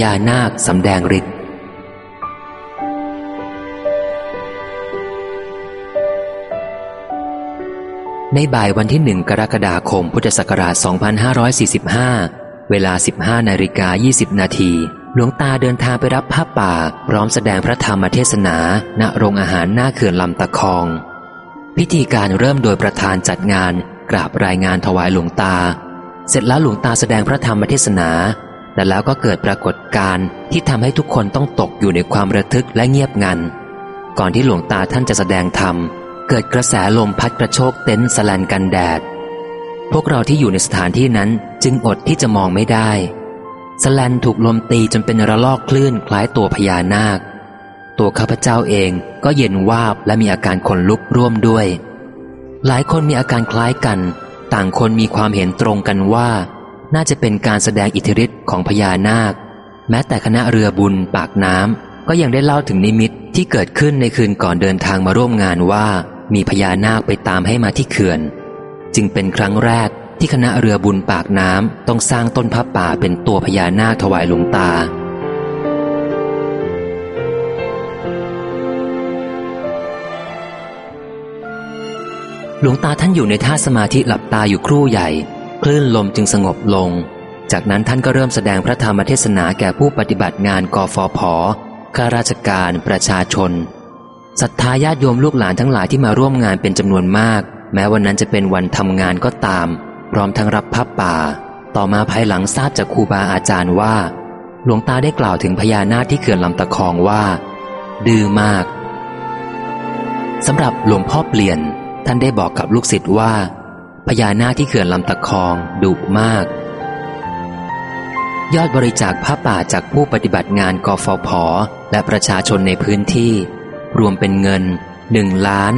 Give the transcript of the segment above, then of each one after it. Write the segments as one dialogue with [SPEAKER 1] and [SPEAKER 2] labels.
[SPEAKER 1] ญานาคสำแดงฤทธิ์ในบ่ายวันที่หนึ่งกรกฎาคมพุทธศักราช 2545 เวลา 15 นาฬิกา 20 นาที หลวงตาเดินทางไปรับผ้าป่า พร้อมแสดงพระธรรมเทศนาณโรงอาหารหน้าเขื่อนลำตะคอง พิธีการเริ่มโดยประธานจัดงาน กราบรายงานถวายหลวงตา เสร็จแล้วหลวงตาแสดงพระธรรมเทศนา แต่แล้วก็เกิดปรากฏการณ์ที่ทำให้ทุกคนต้องตกอยู่ในความระทึกและเงียบงัน ก่อนที่หลวงตาท่านจะแสดงธรรม เกิดกระแสลมพัดกระโชกเต็นท์สแลนกันแดด พวกเราที่อยู่ในสถานที่นั้นจึงอดที่จะมองไม่ได้สแลนถูกลมตีจนเป็นระลอกคลื่นคล้ายตัวพญานาค ตัวข้าพเจ้าเองก็เย็นวาบและมีอาการขนลุกร่วมด้วย หลายคนมีอาการคล้ายกัน ต่างคนมีความเห็นตรงกันว่า น่าจะเป็นการแสดงอิทธิฤทธิ์ของพญานาค แม้แต่คณะเรือบุญปากน้ำก็ยังได้เล่าถึงนิมิตที่เกิดขึ้นในคืนก่อนเดินทางมาร่วมงานว่ามีพญานาคไปตามให้มาที่เขื่อน จึงเป็นครั้งแรกที่คณะเรือบุญปากน้ำต้องสร้างต้นพระป่าเป็นตัวพญานาคถวายหลวงตา หลวงตาท่านอยู่ในท่าสมาธิหลับตาอยู่ครู่ใหญ่ คลื่นลมจึงสงบลง จากนั้นท่านก็เริ่มแสดงพระธรรมเทศนาแก่ผู้ปฏิบัติงานกฟผข้าราชการประชาชนศรัทธาญาติโยมลูกหลานทั้งหลายที่มาร่วมงานเป็นจำนวนมาก แม้วันนั้นจะเป็นวันทำงานก็ตาม พร้อมทั้งรับพับป่า ต่อมาภายหลังทราบจากครูบาอาจารย์ว่า หลวงตาได้กล่าวถึงพญานาคที่เขื่อนลำตะคองว่า ดื้อมากสำหรับหลวงพ่อเปลี่ยน ท่านได้บอกกับลูกศิษย์ว่า พญานาคที่เขื่อนลำตะคองดุมาก ยอดบริจาคผ้าป่าจากผู้ปฏิบัติงานกฟผ และประชาชนในพื้นที่ รวมเป็นเงิน1ล้าน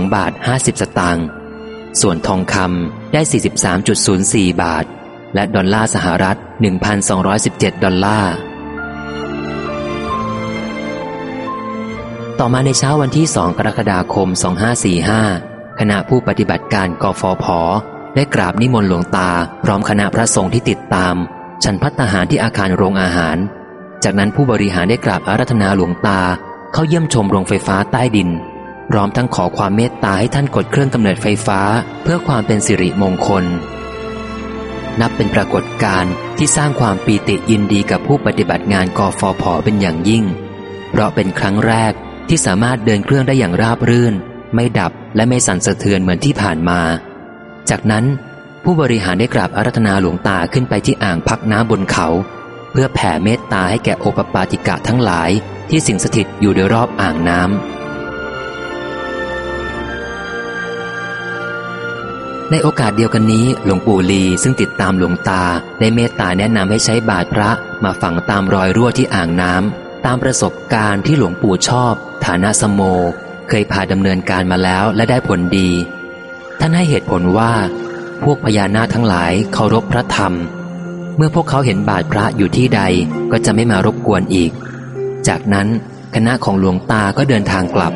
[SPEAKER 1] 47,252 บาท 50 สตางค์ส่วนทองคำได้ 43.04 บาท และดอลลาร์สหรัฐ 1,217 ดอลลาร์ต่อมาในเช้าวันที่ 2 กรกฎาคม 2545 คณะผู้ปฏิบัติการกฟผได้กราบนิมนต์หลวงตา พร้อมคณะพระสงฆ์ที่ติดตาม ฉันพัตหารที่อาคารโรงอาหาร จากนั้นผู้บริหารได้กราบอารัธนาหลวงตา เข้าเยี่ยมชมโรงไฟฟ้าใต้ดิน พร้อมทั้งขอความเมตตาให้ท่านกดเครื่องกำเนิดไฟฟ้า เพื่อความเป็นสิริมงคล นับเป็นปรากฏการณ์ที่สร้างความปีติยินดีกับผู้ปฏิบัติงานกฟผเป็นอย่างยิ่ง เพราะเป็นครั้งแรกที่สามารถเดินเครื่องได้อย่างราบรื่น ไม่ดับ และไม่สั่นสะเทือนเหมือนที่ผ่านมา จากนั้นผู้บริหารได้กราบอารัธนาหลวงตาขึ้นไปที่อ่างพักน้ำบนเขา เพื่อแผ่เมตตาให้แก่โอปปาติกะทั้งหลายที่สิงสถิตอยู่โดยรอบอ่างน้ำในโอกาสเดียวกันนี้ หลวงปู่ลีซึ่งติดตามหลวงตาได้เมตตาแนะนำให้ใช้บาตรพระมาฝังตามรอยรั่วที่อ่างน้ำตามประสบการณ์ที่หลวงปู่ชอบ ฐานะสโม เคยพาดำเนินการมาแล้วและได้ผลดี ท่านให้เหตุผลว่า พวกพญานาคทั้งหลายเคารพพระธรรม เมื่อพวกเขาเห็นบาตรพระอยู่ที่ใดก็จะไม่มารบกวนอีก จากนั้นคณะของหลวงตาก็เดินทางกลับ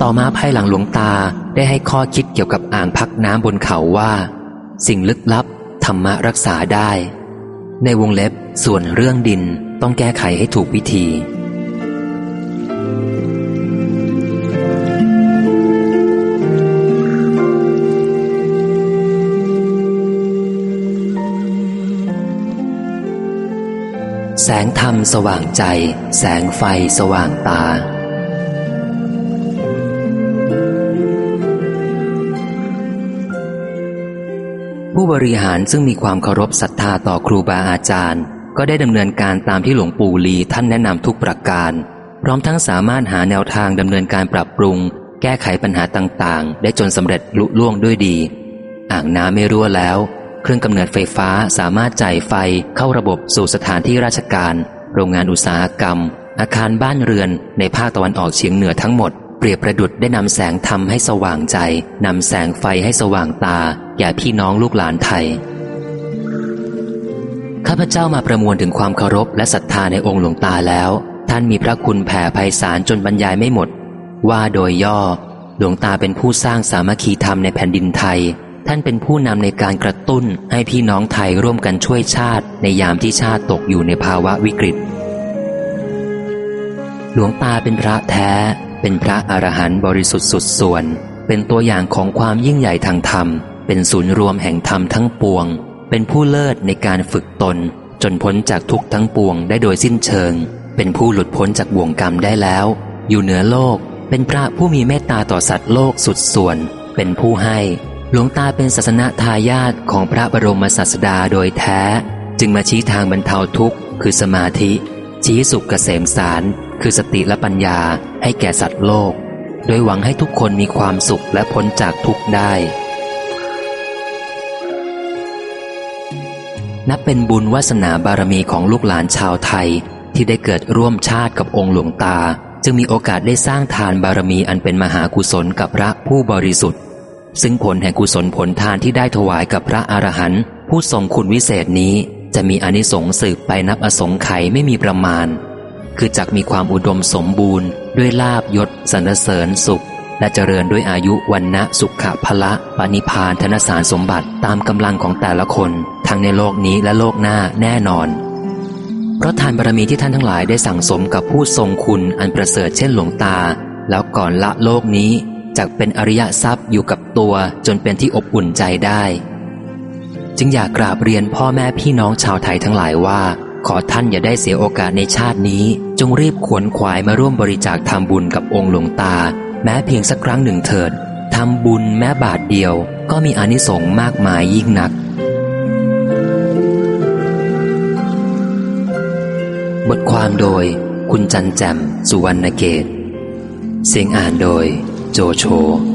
[SPEAKER 1] ต่อมาภายหลังหลวงตาได้ให้ข้อคิดเกี่ยวกับอ่างพักน้ำบนเขาว่า สิ่งลึกลับธรรมะรักษาได้ ในวงเล็บส่วนเรื่องดินต้องแก้ไขให้ถูกวิธี แสงธรรมสว่างใจ แสงไฟสว่างตา ผู้บริหารซึ่งมีความเคารพศรัทธาต่อครูบาอาจารย์ ก็ได้ดำเนินการตามที่หลวงปู่ลีท่านแนะนำทุกประการ พร้อมทั้งสามารถหาแนวทางดำเนินการปรับปรุง แก้ไขปัญหาต่างๆ ได้จนสำเร็จลุล่วงด้วยดี อ่างน้ำไม่รั่วแล้ว เครื่องกำเนิดไฟฟ้าสามารถจ่ายไฟเข้าระบบสู่สถานที่ราชการ โรงงานอุตสาหกรรม อาคารบ้านเรือนในภาคตะวันออกเฉียงเหนือทั้งหมด เปรียบประดุดได้นำแสงธรรมให้สว่างใจนำแสงไฟให้สว่างตาแก่พี่น้องลูกหลานไทยข้าพเจ้ามาประมวลถึงความเคารพและศรัทธาในองค์หลวงตาแล้ว ท่านมีพระคุณแผ่ไพศาลจนบรรยายไม่หมด ว่าโดยย่อหลวงตาเป็นผู้สร้างสามัคคีธรรมในแผ่นดินไทย ท่านเป็นผู้นำในการกระตุ้นให้พี่น้องไทยร่วมกันช่วยชาติในยามที่ชาติตกอยู่ในภาวะวิกฤต หลวงตาเป็นพระแท้ เป็นพระอรหันต์บริสุทธิ์สุดส่วน เป็นตัวอย่างของความยิ่งใหญ่ทางธรรม เป็นศูนย์รวมแห่งธรรมทั้งปวง เป็นผู้เลิศในการฝึกตน จนพ้นจากทุกทั้งปวงได้โดยสิ้นเชิง เป็นผู้หลุดพ้นจากบ่วงกรรมได้แล้ว อยู่เหนือโลก เป็นพระผู้มีเมตตาต่อสัตว์โลกสุดส่วน เป็นผู้ให้ หลวงตาเป็นศาสนาทายาทของพระบรมศาสดาโดยแท้ จึงมาชี้ทางบรรเทาทุกข์ คือสมาธิ ชี้สุขเกษมสาร คือสติและปัญญาให้แก่สัตว์โลก โดยหวังให้ทุกคนมีความสุขและพ้นจากทุกข์ได้ นับเป็นบุญวาสนาบารมีของลูกหลานชาวไทยที่ได้เกิดร่วมชาติกับองค์หลวงตา จึงมีโอกาสได้สร้างทานบารมีอันเป็นมหากุศลกับพระผู้บริสุทธิ์ ซึ่งผลแห่งกุศลผลทานที่ได้ถวายกับพระอรหันต์ผู้ทรงคุณวิเศษนี้จะมีอนิสงส์สืบไปนับอสงไขยไม่มีประมาณ คือจักมีความอุดมสมบูรณ์ ด้วยลาบยศสรรเสริญสุข และเจริญด้วยอายุวันนะสุขะพละปณิพานธนสารสมบัติตามกำลังของแต่ละคน ทั้งในโลกนี้และโลกหน้าแน่นอน เพราะทานบารมีที่ท่านทั้งหลายได้สั่งสมกับผู้ทรงคุณอันประเสริฐเช่นหลวงตา แล้วก่อนละโลกนี้ จักเป็นอริยทรัพย์อยู่กับตัวจนเป็นที่อบอุ่นใจได้ จึงอยากกราบเรียนพ่อแม่พี่น้องชาวไทยทั้งหลายว่า ขอท่านอย่าได้เสียโอกาสในชาตินี้ จงรีบขวนขวายมาร่วมบริจาคทำบุญกับองค์หลวงตา แม้เพียงสักครั้งหนึ่งเถิดทำบุญแม้บาทเดียว ก็มีอนิสงส์มากมายยิ่งนัก บทความโดย คุณจันแจมสุวรรณเกต เสียงอ่านโดย โจโฉ